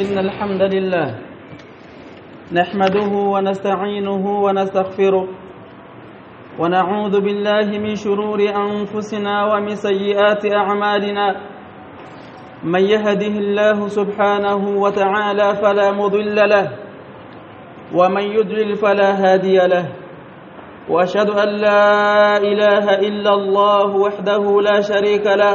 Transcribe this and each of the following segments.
إن الحمد لله نحمده ونستعينه ونستغفره ونعوذ بالله من شرور أنفسنا ومن سيئات أعمالنا من يهده الله سبحانه وتعالى فلا مضل له ومن يضلل فلا هادي له وأشهد أن لا إله إلا الله وحده لا شريك له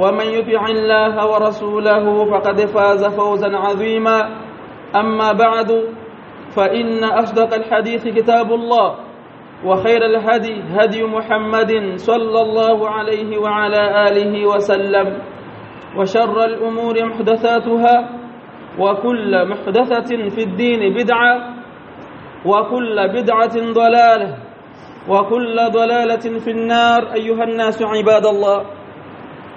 ومن يطع الله ورسوله فقد فاز فوزا عظيما. أما بعد فإن أصدق الحديث كتاب الله وخير الهدي هدي محمد صلى الله عليه وعلى آله وسلم وشر الأمور محدثاتها وكل محدثة في الدين بدعة وكل بدعة ضلالة وكل ضلالة في النار. أيها الناس عباد الله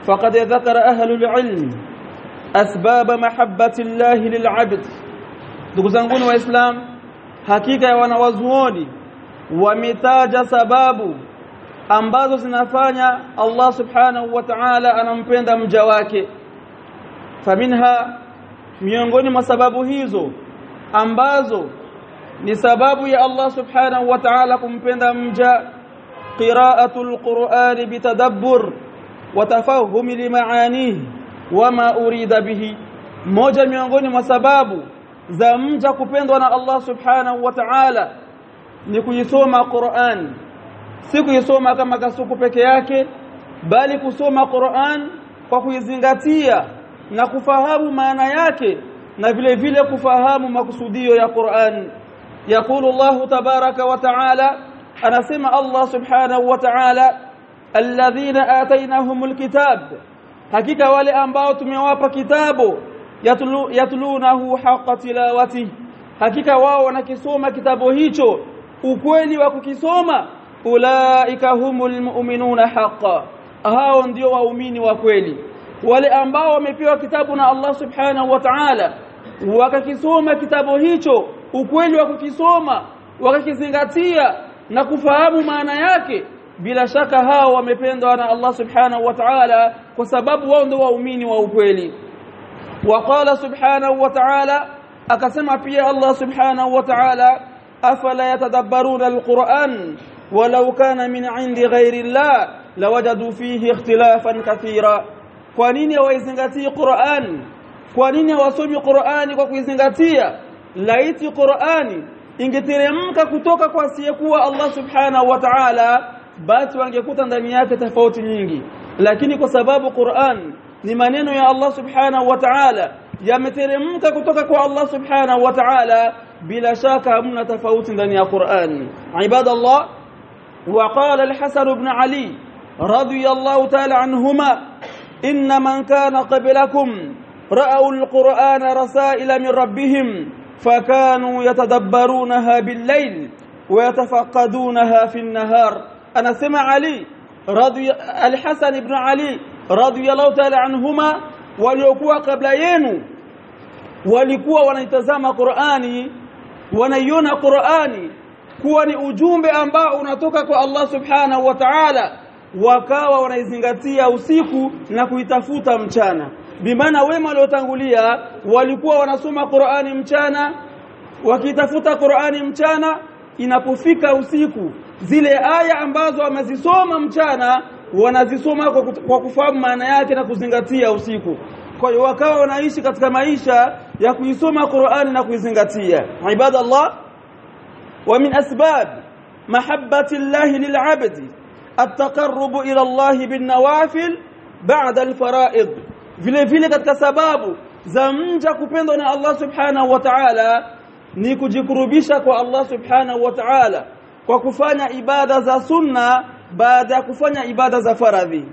فقد ذكر أهل العلم أسباب محبة الله للعبد. دقزنقون وإسلام حقيقة ونوزوني ومتاج سباب أنباز سنفانيا الله سبحانه وتعالى أنا مبند مجواك فمنها ميونغوني ما سباب هيزو أنباز نسباب يا الله سبحانه وتعالى كمبند مجا قراءة القرآن بتدبر. Miongoni mwa sababu za mja kupendwa na Allah subhanahu wa ta'ala ni kuisoma Qur'an si kuisoma kama kasuku peke yake bali kusoma Qur'an kwa kuizingatia na kufahamu maana yake na vile vile kufahamu makusudio ya Qur'an yakulu Allah tabaraka wa ta'ala anasema Allah subhanahu wa ta'ala ambao tumewapa kitabu yatlu, yatlunahu haqqa tilawati hakika wao wanakisoma kitabu hicho ukweli wa kukisoma ulaika humul mu'minuna haqqa hao ndio waumini wa kweli wale ambao wamepewa kitabu na Allah subhanahu wa ta'ala wakakisoma kitabu hicho ukweli wa kukisoma wakakizingatia na kufahamu maana yake bila shaka hao wamependwa na Allah subhanahu wa ta'ala kwa sababu wao ndio waumini wa ukweli waqala subhanahu wa ta'ala akasema pia Allah subhanahu wa ta'ala afala yatadabbaruna alquran walau kana min 'indi ghairi Allah lawajadu fihi ikhtilafan kathira kwa nini hawaizingatii Qur'an kwa nini hawasomi Qur'ani kwa kuizingatia laiti Qur'ani ingeteremka kutoka kwa asiyekuwa Allah subhanahu wa ta'ala basi wangekuta ndani yake tofauti nyingi lakini kwa sababu Qur'an ni maneno ya Allah subhanahu wa ta'ala yameteremka kutoka kwa Allah subhanahu wa ta'ala bila shaka hamna tofauti ndani ya Qur'an ibadallah وقال الحسن بن علي رضي الله تعالى عنهما إن من كان قبلكم رأوا القرآن رسائل من ربهم فكانوا يتدبرونها بالليل ويتفقدونها في النهار anasema Ali al-Hasan ibn Ali radhiyallahu ta'ala anhuma waliokuwa kabla yenu walikuwa wanaitazama Qur'ani wanaiona Qur'ani kuwa ni ujumbe ambao unatoka kwa Allah subhanahu wa ta'ala wakawa wanaizingatia usiku na kuitafuta mchana. Bimaana wema waliotangulia walikuwa wanasoma Qur'ani mchana wakitafuta Qur'ani mchana inapofika usiku zile aya ambazo wamezisoma mchana wanazisoma kwa kufahamu maana yake na kuzingatia usiku kwa hiyo wakawa wanaishi katika maisha ya kuisoma Qur'ani na kuizingatia ibadallah wa min asbab mahabbati llahi lil'abdi التقرب إلى الله بالنوافل بعد الفرائض vile vile katika sababu za mja kupendwa na Allah subhanahu wa ta'ala ni kujikurubisha kwa Allah subhanahu wa ta'ala kwa kufanya ibada za sunna baada ya kufanya ibada za faradhi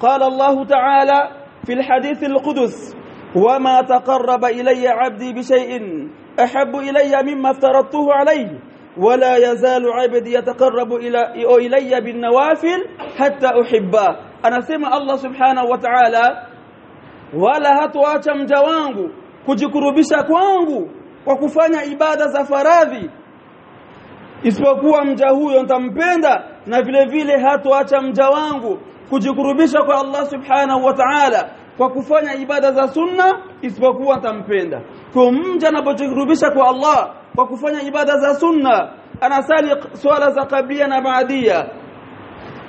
qala Allah ta'ala fi alhadith alqudus wama taqarraba ilayya 'abdi bi shay'in ahabbu ilayya mimma aftaradtuhu alayhi ولا يزال عبدي يتقرب إلى الي بالنوافل حتى احبه anasema Allah subhanahu wa ta'ala wala hatuacha mja wangu kujikurubisha kwangu kwa kufanya ibada za faradhi isipokuwa mja huyo nitampenda na vile vile hatoacha mja wangu kujikurubisha kwa Allah subhanahu wa ta'ala kwa kufanya ibada za sunna isipokuwa nitampenda kwa mja anapojikurubisha kwa Allah kwa kufanya ibada za sunna anasali swala za kablia na baadia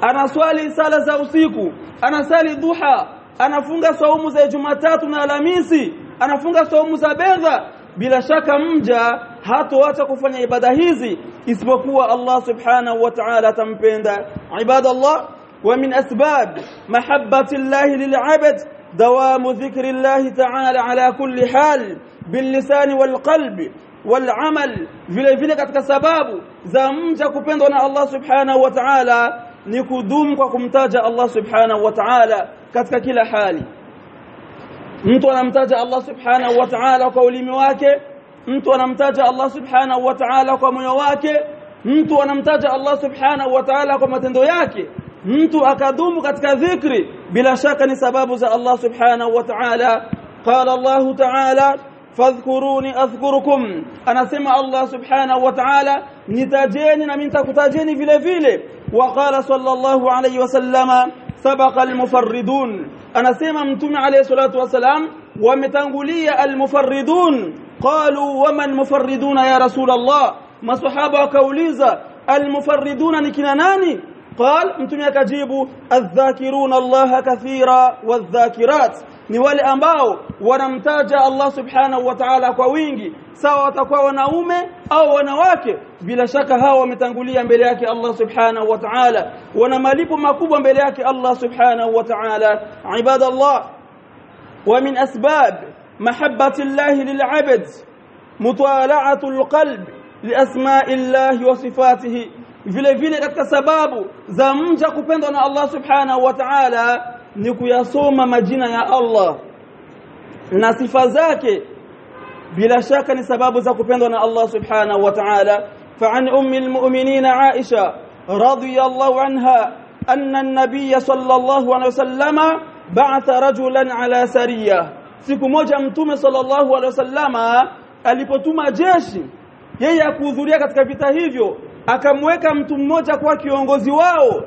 anaswali sala za usiku anasali duha anafunga saumu za Jumatatu na Alhamisi anafunga saumu za bedha bila shaka mja hatoacha kufanya ibada hizi isipokuwa Allah subhanahu wa ta'ala tampenda ibadallah wa min asbab mahabbati Allah lil'abd دوام ذكر الله تعالى على كل حال باللسان والقلب والعمل vile vile katika sababu za mja kupendwa na Allah subhanahu wa ta'ala ni kudumu kwa kumtaja Allah subhanahu wa ta'ala katika kila hali mtu anamtaja Allah subhanahu wa ta'ala kwa ulimi wake mtu anamtaja Allah subhanahu wa ta'ala kwa moyo wake mtu anamtaja Allah subhanahu wa ta'ala kwa matendo yake mtu akadumu katika dhikri bila shaka ni sababu za Allah subhanahu wa ta'ala qala Allah ta'ala fadhkuruni adhkurukum anasema Allah subhanahu wa ta'ala nitajeni na mimi nitakutajeni vile vile wa qala sallallahu alayhi wasallama sabaqa almufarridun anasema mtume alayhi salatu wasalam wametangulia almufarridun قالوا ومن مفردون يا رسول الله؟ ما صحابة كوليزا المفردون نكناناني قال أنتم يكجيب الذاكرون الله كثيرا والذاكرات. نوالي أمباو ونمتاج الله سبحانه وتعالى كوينجي سواء تقوى ونعوم أو ونواك بلا شك هاو متنقليا بلياك الله سبحانه وتعالى. ونماليب مكوبا بلياك الله سبحانه وتعالى. عباد الله ومن أسباب Allah lil'abd mutala'atu al-qalb liasma'i Allah wa sifatihi vile vile katika sababu za mja kupendwa na Allah subhanahu wa ta'ala ni kuyasoma majina ya Allah na sifa zake bila shaka ni sababu za kupendwa na Allah subhanahu wa ta'ala المؤمنين عائشة رضي الله عنها أن النبي صلى الله عليه وسلم بعث رجلا على سرية siku moja mtume sallallahu alaihi wasallama alipotuma jeshi yeye akuhudhuria katika vita hivyo akamweka mtu mmoja kwa kiongozi wao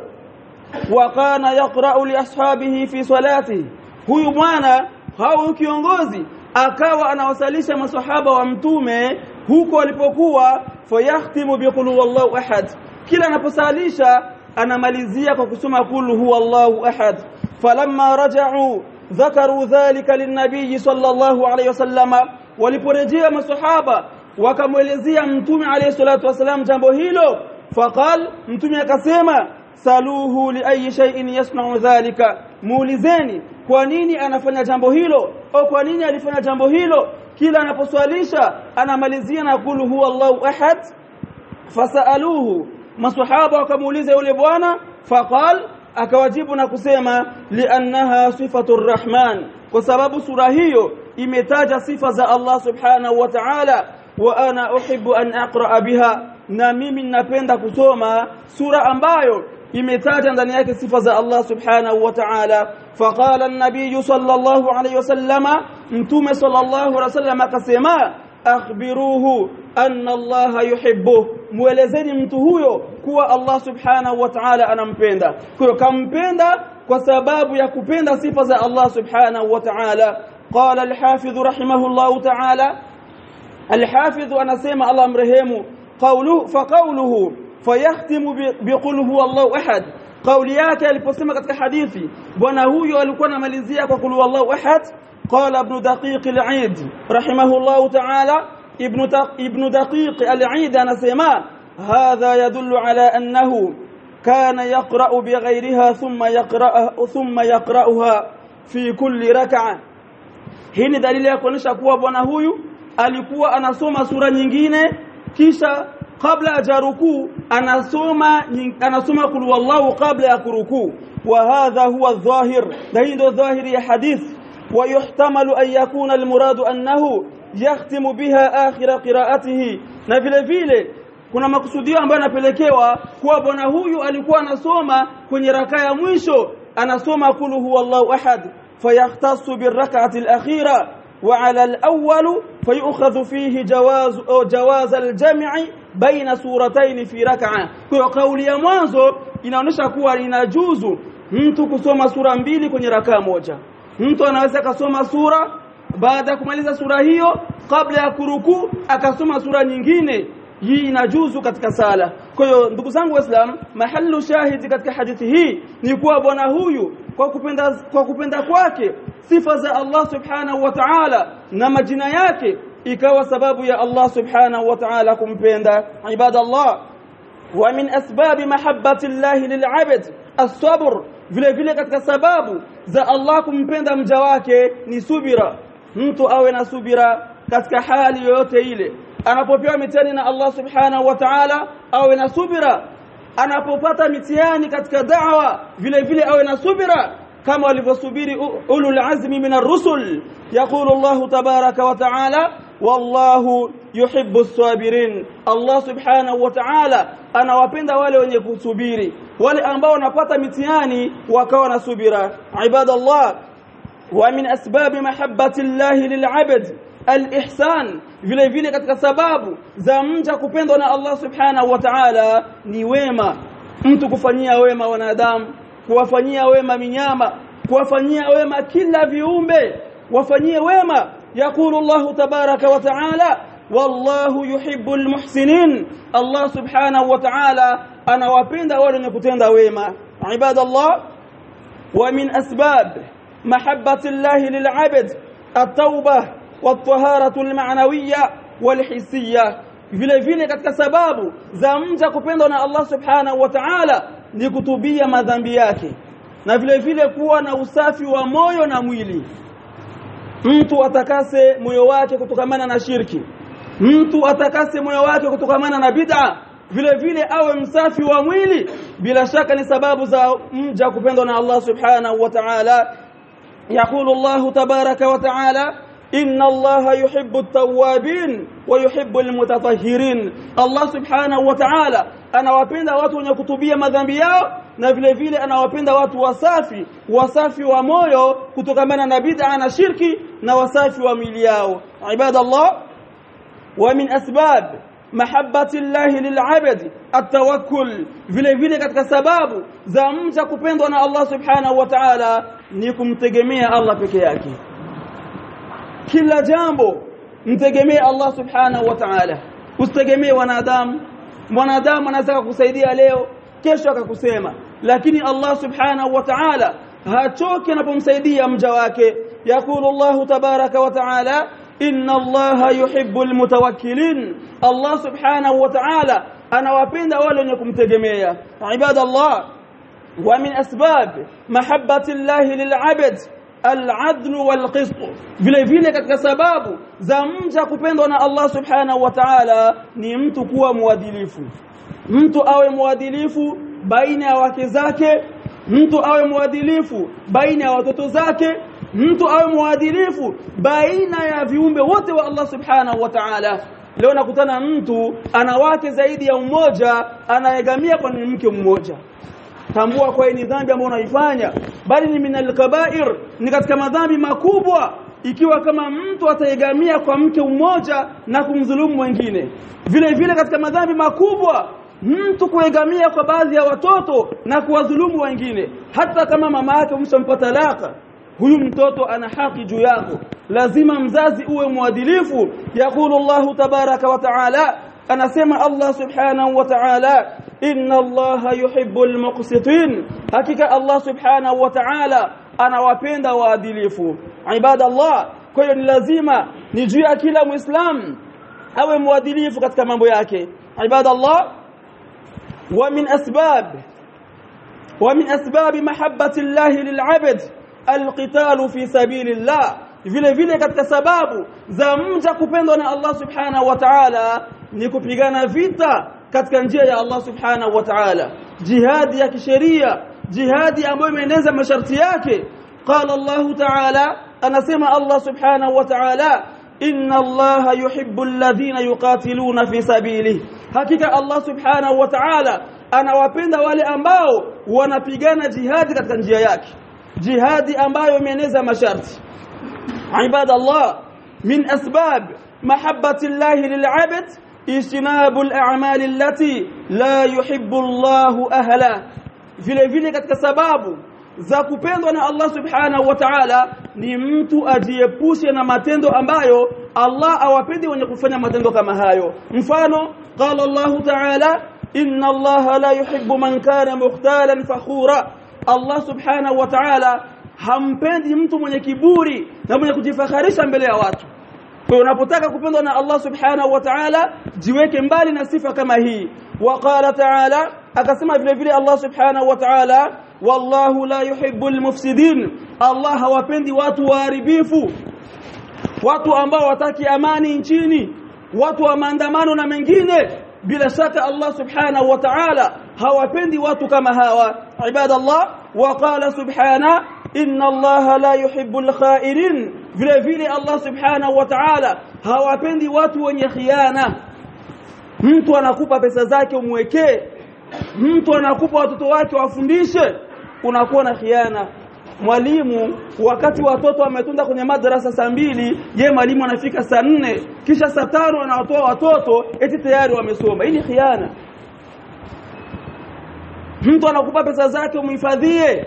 wakana yaqra'u li ashabihi fi salatihi huyu bwana au kiongozi akawa anawasalisha masahaba wa mtume huko alipokuwa fayahtimu biqul huwallahu ahad kila anaposalisha anamalizia kwa kusoma qul huwallahu ahad falamma raja'u ذكروا ذلك للنبي صلى الله عليه وسلم ولبرجيه مسحابه وكمولزيه متومي عليه الصلاة والسلام جنب هيلو فقال متومي اكسما سألوه لأي شيء يصنع ذلك؟ مولزني كوانيني انافنى جنب هيلو أو كوانيني الفنى جنب هيلو؟ كلا نقصواليشا أنا ماليزيه أقول هو الله أحد؟ فسألوه مسحابه وكمولزيه يولي ولبوانا؟ فقال akawajibu na kusema liannaha sifatu rrahman kwa sababu sura hiyo imetaja sifa za Allah subhanahu wa ta'ala wa ana uhibbu an aqra biha na mimi ninapenda kusoma sura ambayo imetaja ndani yake sifa za Allah subhanahu wa ta'ala faqala an-nabiy sallallahu alayhi wasallama mtume sallallahu alayhi wasallam akasema akhbiruhu anna Allah yuhibbu muelezeni mtu huyo kuwa Allah subhanahu wa ta'ala anampenda kwa kampenda kwa sababu ya kupenda sifa za Allah subhanahu wa ta'ala qala al-hafiz rahimahullah ta'ala al-hafiz anasema Allah mrehemu qawluhu fa qawluhu fayahtimu biqul huwa Allahu ahad kauli yake aliposema katika hadithi bwana huyo alikuwa anamalizia kwa qul huwallahu ahad qala ibn daqiq al-eid rahimahullahu ta'ala ibn ibn daqiq al-eid anasema hadha yadullu ala annahu كان يقرأ بغيرها ثم يقرأ ثم يقرأها في كل ركعة hii ni dalili ya kuonyesha kuwa bwana huyu alikuwa anasoma sura nyingine kisha قبل أجاركو أنا سوما أنا سوما قل والله قبل أكركو وهذا هو الظاهر. دهين دو الظاهر حديث. ويحتمل أن يكون المراد أنه يختم بها آخر قراءته. نفل فيلي كنا مقصودية أمبانا فلكيوا هو بناهوي ألكو أنا سوما كني ركايا مويشو أنا سوما قل هو الله أحد. فيختص بالركعة الأخيرة. وعلى الأول فيؤخذ فيه جواز أو جواز الجمع بين سورتين في ركعة kwa kauli ya mwanzo inaonyesha kuwa inajuzu mtu kusoma sura mbili kwenye rakaa moja mtu anaweza kasoma sura baada ya kumaliza sura hiyo kabla ya kuruku akasoma sura nyingine hii inajuzu katika sala kwa hiyo ndugu zangu waislamu mahallu shahidi katika hadithi hii ni kuwa bwana huyu kwa kupenda kwa kupenda kwake sifa za Allah subhanahu wa ta'ala na majina yake ikawa sababu ya Allah subhanahu wa ta'ala kumpenda ibadallah wa min asbab mahabbati Allah lil'abd as-sabr vile vile katika sababu za Allah kumpenda mja wake ni subira mtu awe na subira katika hali yoyote ile anapopewa mitihani na Allah subhanahu wa ta'ala awe na subira anapopata mitihani katika da'wa vile vile awe na subira كما لبسبيري أولو العزم من الرسل. يقول الله تبارك وتعالى والله يحب الصابرين. الله سبحانه وتعالى أنا وابند ولي وني كسبيري ولي أنباو نفات متياني وكونا سبرا عباد الله ومن أسباب محبة الله للعبد الإحسان في vile katika sababu za mja kupendwa na Allah subhanahu wa ta'ala ni wema. Mtu kuwafanyia wema minyama kuwafanyia wema kila viumbe wafanyie wema yakulu Allah tabaraka wa ta'ala wallahu yuhibbu almuhsinin Allah subhanahu wa ta'ala anawapenda wale wenye kutenda wema ibadallah wa min asbab mahabbati Allah lil'abd at-taubah والطهارة المعنوية والحسية vile vile katika sababu za mja kupendwa na Allah subhanahu wa ta'ala ni kutubia madhambi yake na vile vile kuwa na usafi wa moyo na mwili. Mtu atakase moyo wake kutokamana na shirki. Mtu atakase moyo wake kutokamana na bid'a. Vile vile awe msafi wa mwili. Bila shaka ni sababu za mja kupendwa na Allah subhanahu wa ta'ala. Yaqulu Allah tabaraka wa ta'ala إن الله يحب التوابين ويحب المتطهرين الله سبحانه وتعالى anawapenda watu wenye kutubia madhambi yao na vile vile anawapenda watu wasafi wasafi wa moyo kutokamana na bid'a na shirki na wasafi wa mili yao ibadallah wa min asbab mahabbati llahi lil'abd at-tawakkul vile vile katika sababu za mja kupendwa na Allah subhanahu wa ta'ala ni kumtegemea Allah peke yake kila jambo mtegemee Allah subhanahu wa ta'ala usitegemee wanadamu mwanadamu anaweza kukusaidia leo kesho akakusema lakini Allah subhanahu wa ta'ala hachoki anapomsaidia mja wake yakulu Allah tabaraka wa ta'ala inna Allah yuhibbul mutawakkilin Allah subhanahu wa ta'ala anawapenda wale wenye kumtegemea ibadallah wa min asbab mahabbati Allah lil'abd al-adl wal-qist vile vile katika sababu za mja kupendwa na Allah subhanahu wa ta'ala ni mtu kuwa mwadilifu. Mtu awe mwadilifu baina ya wake zake mtu awe mwadilifu baina ya watoto zake mtu awe mwadilifu baina ya viumbe wote wa Allah subhanahu wa ta'ala. Leo nakutana mtu ana wake zaidi ya mmoja anaegamia kwa mke mmoja tambua kwa ni dhambi ambayo unaifanya. Bali ni minal kabair ni katika madhambi makubwa. Ikiwa kama mtu ataegamia kwa mke mmoja na kumdhulumu mwingine. Vile vile katika madhambi makubwa mtu kuegamia kwa baadhi ya watoto na kuwadhulumu wengine. Hata kama mama yake umshampa talaka huyu mtoto ana haki juu yako. Lazima mzazi uwe mwadilifu. Yakulu Allah tabaraka wa taala anasema Allah subhanahu wa ta'ala إن الله يحب المقسطين. حقيقة الله سبحانه وتعالى أنا وابين وابند وادليف عباد الله كيو لازيما نجي أكيلا مسلم أو موادليف قد كمان بياكي عباد الله ومن أسباب ومن أسباب محبة الله للعبد القتال في سبيل الله. vile vile katika sababu za mja kupendwa na Allah subhanahu wa ta'ala ni kupigana vita katika njia ya Allah subhanahu wa ta'ala jihadi ya kisheria jihadi ambayo imeeneza masharti yake qala Allah ta'ala anasema Allah subhanahu wa ta'ala inna Allah yuhibbu alladhina yuqatiluna fi sabilihi hakika Allah subhanahu wa ta'ala anawapenda wale ambao wanapigana jihadi katika njia yake jihadi ambayo imeeneza masharti عباد الله من أسباب محبة الله للعبد اجتناب الأعمال التي لا يحب الله أهلها vile vile katika sababu za kupendwa na Allah subhanahu wa ta'ala ni mtu ajiepushe na matendo ambayo Allah awapendi wenye kufanya matendo kama hayo mfano qala Allah ta'ala inna Allah la yuhibbu man kana mukhtalan fakhura Allah subhanahu wa ta'ala hampendi mtu mwenye kiburi na mwenye kujifakharisha mbele ya watu kwa unapotaka kupendwa na Allah subhanahu wa ta'ala jiweke mbali na sifa kama hii waqala ta'ala akasema vile vile Allah subhanahu wa ta'ala wallahu la yuhibbul mufsidin Allah hawapendi watu waharibifu watu ambao wataki amani nchini watu wa maandamano na mengine bila shaka Allah subhanahu wa ta'ala hawapendi watu kama hawa ibadallah waqala subhanahu inna allaha la yuhibbul khairin. Vile vile Allah subhanahu wa ta'ala hawapendi watu wenye khiana. Mtu anakupa pesa zake umwekee. Mtu anakupa watoto wake wafundishe. Unakuwa na khiana. Mwalimu wakati watoto wametunda kwenye madrasa saa mbili ye mwalimu anafika saa nne. Kisha saa tano anawatoa watoto eti tayari wamesoma. Hii ni khiana. Mtu anakupa pesa zake umhifadhie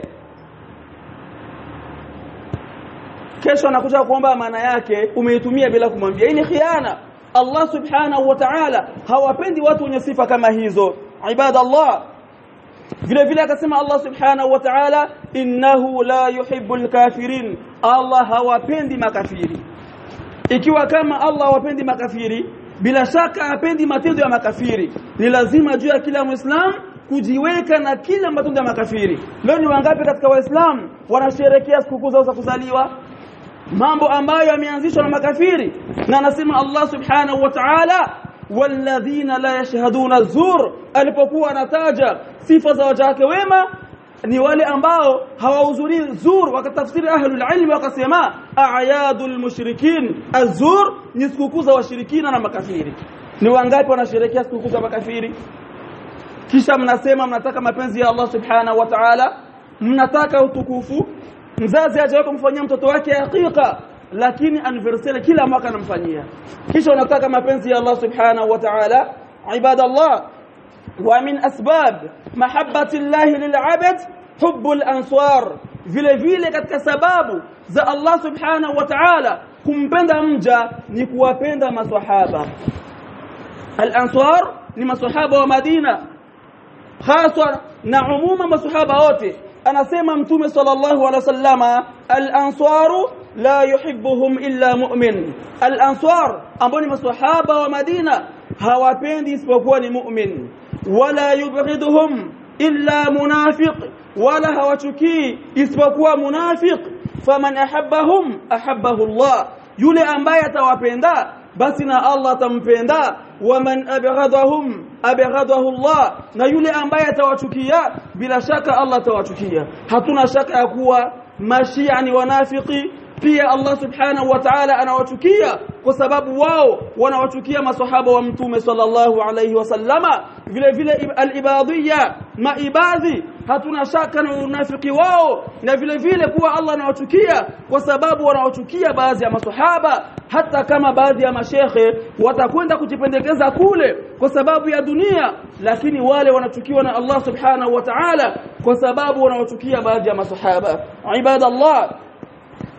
kesho anakuja kuomba maana yake umeitumia bila kumwambia. Hii ni khiana. Allah subhanahu wa ta'ala hawapendi watu wenye sifa kama hizo. Ibadallah. Vile vile akasema Allah subhanahu wa ta'ala innahu la yuhibbul kafirin. Allah hawapendi makafiri. Ikiwa kama Allah hawapendi makafiri bila shaka hapendi matendo ya makafiri. Ni lazima juu ya kila muislam kujiweka na kila matendo ya makafiri. Leo ni wangapi katika waislamu wanasherehekea sikukuu zao za kuzaliwa mambo ambayo yameanzishwa na makafiri na anasema Allah subhanahu wa ta'ala walladhina la yashhaduna zur alipokuwa anataja sifa za waja wake wema ni wale ambao hawahudhurii zur wakatafsiri ahlul ilm wakasema a'yadul mushrikin azur ni sikukuu za washirikina na makafiri ni wangapi wanasherehekea sikukuu za makafiri kisha mnasema mnataka mapenzi ya Allah subhanahu wa ta'ala mnataka utukufu mzazi hajawahi kumfanyia mtoto wake hakika lakini anniversary kila mwaka anamfanyia kisha unataka mapenzi ya Allah subhanahu wa ta'ala ibadallah wa min asbab mahabbati Allah lil'abd hubbul ansar vile vile katika sababu za Allah subhanahu wa ta'ala kumpenda mja ni kuwapenda maswahaba al-ansar ni maswahaba wa Madina haswa na umuma maswahaba wote anasema mtume sallallahu alaihi wasallama al-ansaru la yuhibbuhum illa mu'min al-ansar ambao ni maswahaba wa Madina hawapendi isipokuwa ni mu'min wala yubghiduhum illa munafiq wala hawachukii isipokuwa munafiq faman ahabbahum ahabbahu Allah yule ambaye atawapenda basi na Allah atampenda waman abghadahum abghadahu Allah na yule ambaye atawachukia bila shaka Allah atawachukia hatuna shaka ya kuwa mashia ni wanafiki pia Allah subhanahu wa ta'ala anawachukia kwa sababu wao wanawachukia masahaba wa mtume sallallahu alayhi wasallama vile vile al-ibadiyya maibadhi hatuna shaka na unafiki wao na vile vile kuwa Allah anawachukia kwa sababu wanawachukia baadhi ya masahaba hata kama baadhi ya mashekhe watakwenda kujipendekeza kule kwa sababu ya dunia lakini wale wanachukiwa na Allah subhanahu wa ta'ala kwa sababu wanawachukia baadhi ya masahaba ibadallah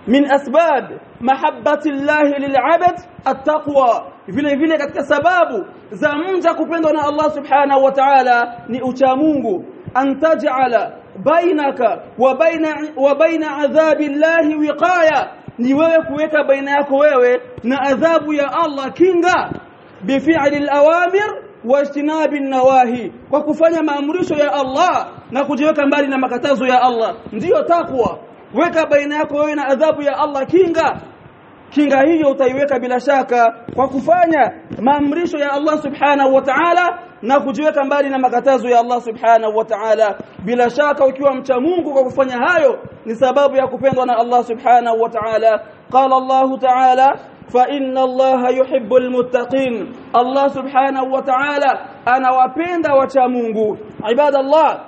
min asbab mahabbati Allah lil'abd at-taqwa vile vile katika sababu za mja kupendwa na Allah subhanahu wa ta'ala ni ucha Mungu أن تجعل بينك وبين وبين عذاب الله وقاية. kuweka baina yako wewe na adhabu ya Allah kinga بفعل الأوامر واجتناب النواهي kwa kufanya maamrisho ya Allah na kujiweka mbali na makatazo ya Allah ndio taqwa uweke baina yako wewe na adhabu ya Allah kinga kinga hiyo utaiweka bila shaka kwa kufanya maamrisho ya Allah subhanahu wa ta'ala na kujiweka mbali na makatazo ya Allah subhanahu wa ta'ala bila shaka ukiwa mcha Mungu kwa kufanya hayo ni sababu ya kupendwa na Allah subhanahu wa ta'ala qala Allah ta'ala fa inna Allah yuhibbul muttaqin Allah subhanahu wa ta'ala anawapenda wacha Mungu ibadallah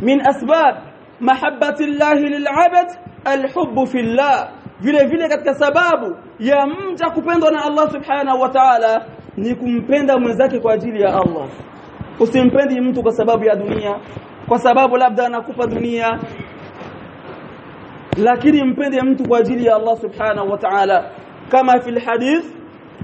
min asbab mahabbati Allah lil'abd alhubbu fillah vile vile katika sababu ya mja kupendwa na Allah subhanahu wa ta'ala ni kumpenda mwenzake kwa ajili ya Allah. Usimpendi mtu kwa sababu ya dunia kwa sababu labda anakupa dunia lakini mpende mtu kwa ajili ya Allah subhanahu wa ta'ala. Kama fil hadith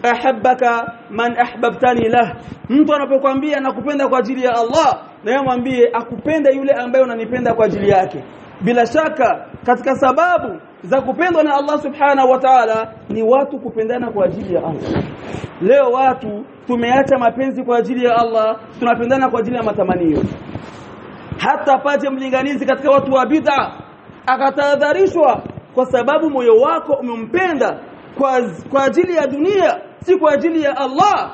ahabbaka man ahbabtani lah. Mtu anapokuambia nakupenda kwa ajili ya Allah na yeye mwambie akupende yule ambaye unanipenda kwa ajili yake bila shaka katika sababu za kupendwa na Allah subhanahu wa ta'ala ni watu kupendana kwa ajili ya Allah. Leo watu tumeacha mapenzi kwa ajili ya Allah tunapendana kwa ajili ya matamanio. Hata pate mlinganizi katika watu wa bid'a akatahadharishwa kwa sababu moyo wako umempenda kwa, kwa ajili ya dunia si kwa ajili ya Allah.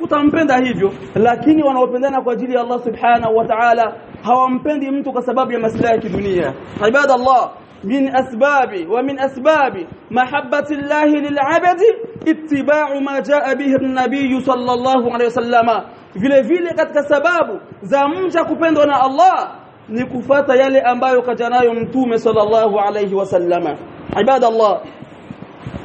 Utampenda hivyo lakini wanaopendana kwa ajili ya Allah subhanahu wa ta'ala hawampendi mtu kwa sababu ya maslahi ya kidunia ibadallah من أسباب ومن أسباب محبة الله للعبد اتباع ما جاء به النبي صلى الله عليه وسلم vile vile katika sababu za mja kupendwa na Allah ni kufata yale ambayo kaja nayo mtume sallallahu alayhi wasallama ibadallah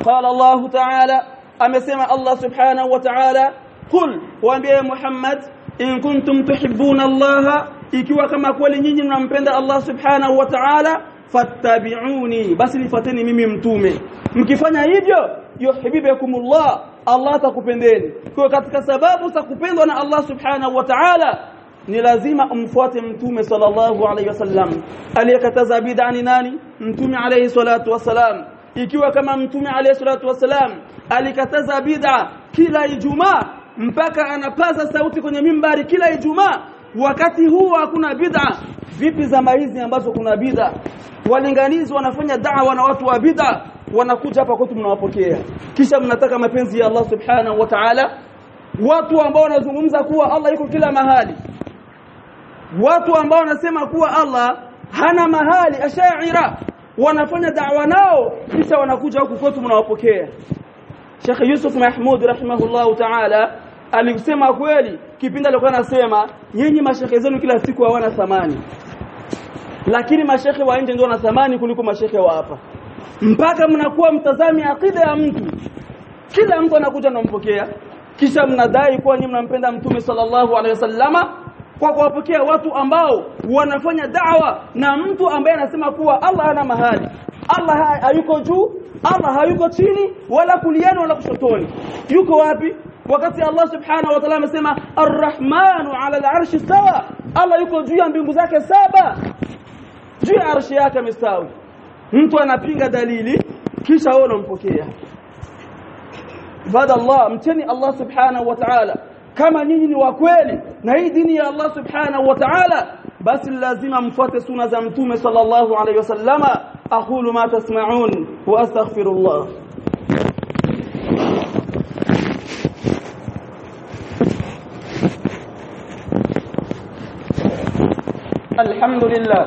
qala Allah ta'ala amesema Allah subhanahu wa ta'ala qul waambie Muhammad in kuntum tuhibbuna Allah ikiwa kama kweli nyinyi mnampenda Allah subhanahu wa ta'ala fattabi'uni basi nifuateni mimi mtume mkifanya hivyo yuhibbukumullah Allah atakupendeni kwa katika sababu za kupendwa na Allah subhanahu wa ta'ala ni lazima umfuate mtume sallallahu alayhi wasallam aliyekataza bid'a ni nani mtume alayhi salatu wasalam ikiwa kama mtume alayhi salatu wasalam alikataza bid'a kila ijumaa mpaka anapaza sauti kwenye mimbari kila ijumaa. Wakati huo hakuna bid'a. Vipi zama hizi ambazo kuna bid'a? Walinganizi wanafanya da'wa na watu wa bid'a. Wanakuja hapa kwetu mnawapokea. Kisha mnataka mapenzi ya Allah subhanahu wa ta'ala. Watu ambao wanazungumza kuwa Allah yuko kila mahali. Watu ambao wanasema kuwa Allah hana mahali ashaira. Wanafanya da'wa nao kisha wanakuja huku kwetu mnawapokea. Sheikh Yusuf Mahmud rahimahullahu ta'ala alisema kweli kipindi alikuwa anasema nyinyi mashehe zenu kila siku hawana thamani. Lakini mashehe wa nje ndio wana thamani kuliko mashehe wa hapa. Mpaka mnakuwa mtazami akida ya mtu. Kila mtu anakuja anampokea. Kisha mnadai kuwa nyinyi mnampenda mtume sallallahu alaihi wasallama kwa kuwapokea watu ambao wanafanya da'wa na mtu ambaye anasema kuwa Allah hana mahali. Allah hayuko juu Allah hayuko chini wala kuliani wala kushotoni. Yuko wapi wakati Allah subhanahu wa ta'ala amesema arrahmanu ala al'arshi sawa Allah yuko juu ya mbingu zake saba juu ya arshi yake mistawi mtu anapinga dalili kisha wewe unampokea baada Allah mteni Allah subhanahu wa ta'ala kama nyinyi ni wa kweli na hii dini ya Allah subhanahu wa ta'ala basi lazima mfuate sunna za mtume sallallahu alayhi wasallama aqulu ma tasma'un wa astaghfirullah الحمد لله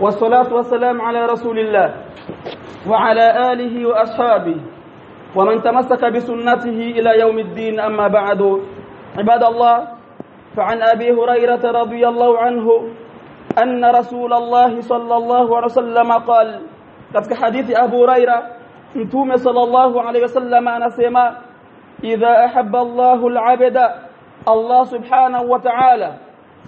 والصلاة والسلام على رسول الله وعلى آله وأصحابه ومن تمسك بسنته إلى يوم الدين. أما بعد عباد الله فعن أبي هريرة رضي الله عنه أن رسول الله صلى الله عليه وسلم قال katika hadithi Abu Huraira mtume sallallahu alaihi wasallam anasema idha ahabba Allahu al-abda Allah subhanahu wa ta'ala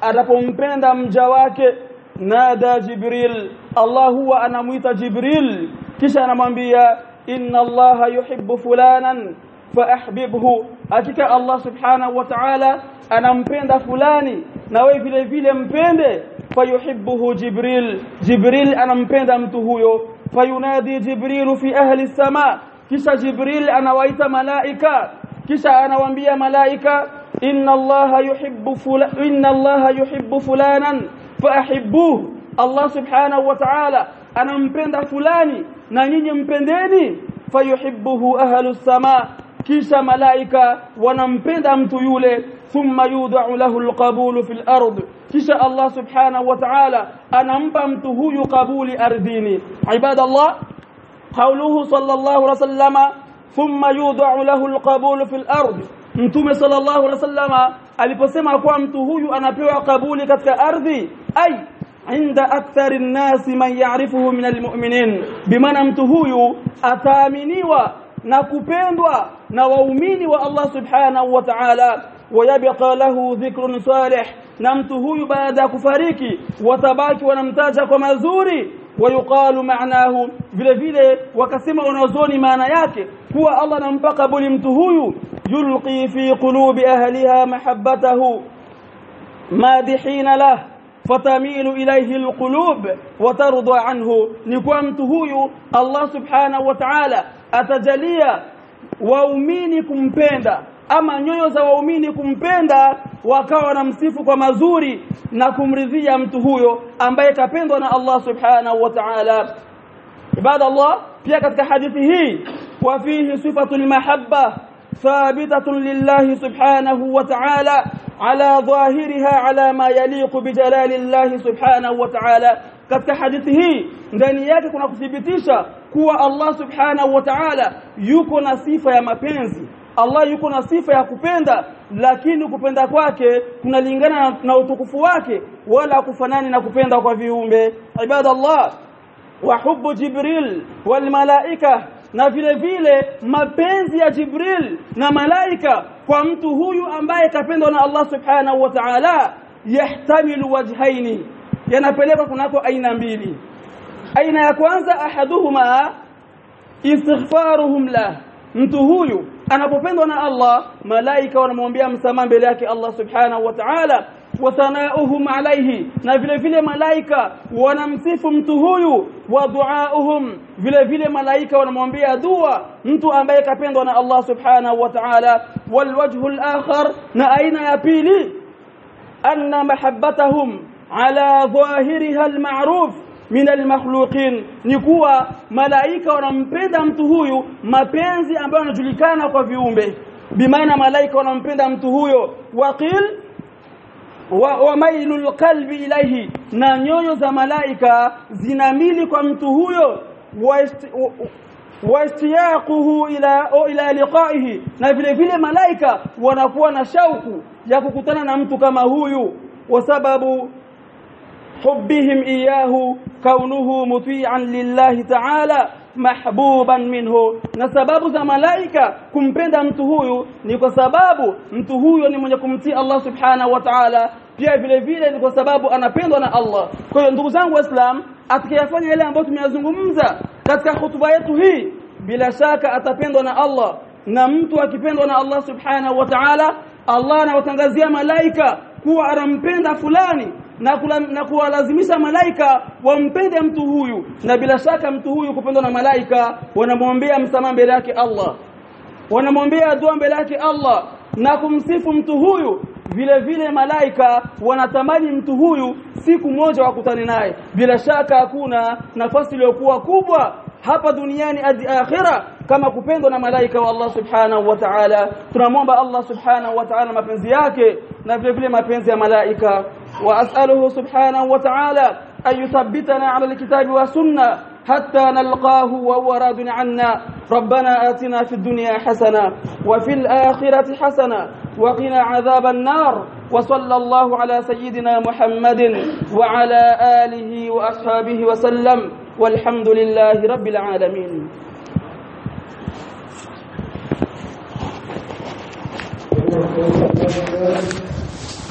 anapompenda mja wake nada Jibril Allah huwa anamuita Jibril kisha anamwambia inna allaha yuhibbu fulanan faahbibhu hakika Allah subhanahu wa ta'ala anampenda fulani na wewe vile vile mpende fayuhibbuhu jibril jibril anampenda mtu huyo fayunadi jibril fi ahli sama kisha jibril anawaita malaika kisha anawaambia malaika إن الله يحب فل... إن الله يحب فلانا فأحبوه. الله سبحانه وتعالى أنا مبند فلاني نانيني مبندني فيحبه أهل السماء. كيش ملائكة ونمبند أمت يولي ثم يوضع له القبول في الأرض كيش الله سبحانه وتعالى أنا مبند هو قبول أرديني عباد الله قوله صلى الله عليه وسلم ثم يوضع له القبول في الأرض mtume sallallahu alaihi wasallama aliposema kwa mtu huyu anapewa kabuli katika ardhi ai inda akthari nnasi man ya'rifuhu min almu'minin bimaana mtu huyu ataaminiwa na kupendwa na waumini wa Allah subhanahu wa ta'ala wayabqa lahu dhikrun salih na mtu huyu baada ya kufariki watabaki wanamtaja kwa mazuri ويقال معناه vile vile wakasema wanaozoni maana yake kuwa Allah anampa kabuli mtu huyu يلقي في قلوب أهلها محبته مادحين له فتميل إليه القلوب وترضى عنه. نكوان تهوي الله سبحانه وتعالى أتجليا وأمينكم بيندا. أما نيوزا وأمينكم بيندا وكاو نمسفك مزوري نكم رزيا متهوي أم بيك بيندنا الله سبحانه وتعالى. عباد الله في حديثه وفيه صفة المحبة. Jalali Allah subhanahu wa ta'ala katika hadithi hii ndani yake kuna kuthibitisha kuwa Allah subhanahu wa ta'ala yuko na sifa ya mapenzi Allah yuko na sifa ya kupenda lakini kupenda kwake kunalingana na utukufu wake wala kufanani na kupenda kwa viumbe ibadallah wa hubbu jibril wal malaika na vile vile mapenzi ya jibril na malaika kwa mtu huyu ambaye kapendwa na Allah subhanahu wa ta'ala yahtamilu wajhaini yanapelekwa kunako aina mbili aina ya kwanza ahaduhuma istighfaruhum la mtu huyu anapopendwa na Allah malaika wanamwambia msamaha mbele yake Allah subhanahu wa ta'ala sanauhum alayhi na vile vile malaika wanamsifu mtu huyu wa duauhum vile vile malaika wanamwambia dua mtu ambaye kapendwa na Allah subhanahu wa ta'ala wajhu al-akhar na aina ya pili anna mahabbatahum ala dhahiriha al-ma'ruf min almakhluqin ni kuwa malaika wanampenda mtu huyu mapenzi ambayo yanajulikana kwa viumbe bimaana malaika wanampenda mtu huyo waqil wa, wa mailul qalbi ilayhi na nyoyo za malaika zinamili kwa mtu huyo. Waistiyaquhu ila o ila liqaihi. Na vile vile malaika wanakuwa na shauku ya kukutana na mtu kama huyu. Kwa sababu hubbihim iyahu kaunuhu muti'an lillahi ta'ala. محبوبا منه na sababu za malaika kumpenda mtu huyu ni kwa sababu mtu huyo ni mwenye kumtii Allah subhanahu wa ta'ala pia vile vile ni kwa sababu anapendwa na Allah kwa hiyo ndugu zangu waislam atakayefanya yale ambayo tumeyazungumza katika hutuba yetu hii bila shaka atapendwa na Allah na mtu akipendwa na Allah subhanahu wa ta'ala Allah anawatangazia malaika kuwa anampenda fulani na, kula, na kuwalazimisha malaika wampende mtu huyu na bila shaka mtu huyu kupendwa na malaika wanamwombea msamaha mbele yake Allah wanamwombea dua mbele yake Allah na kumsifu mtu huyu vile vile malaika wanatamani mtu huyu siku moja wakutane naye bila shaka hakuna nafasi iliyokuwa kubwa hapa duniani hadi akhira kama kupendwa na malaika wa Allah subhanahu wa ta'ala tunamwomba Allah subhanahu wa ta'ala mapenzi yake na vile vile mapenzi ya malaika wa ta'ala an yuthabbitana 'ala alkitabi wa sunnah حتى نلقاه وهو راض عنا. ربنا آتنا في الدنيا حسنة وفي الآخرة حسنة وقنا عذاب النار. وصلى الله على سيدنا محمد وعلى آله وأصحابه وسلم. والحمد لله رب العالمين. الله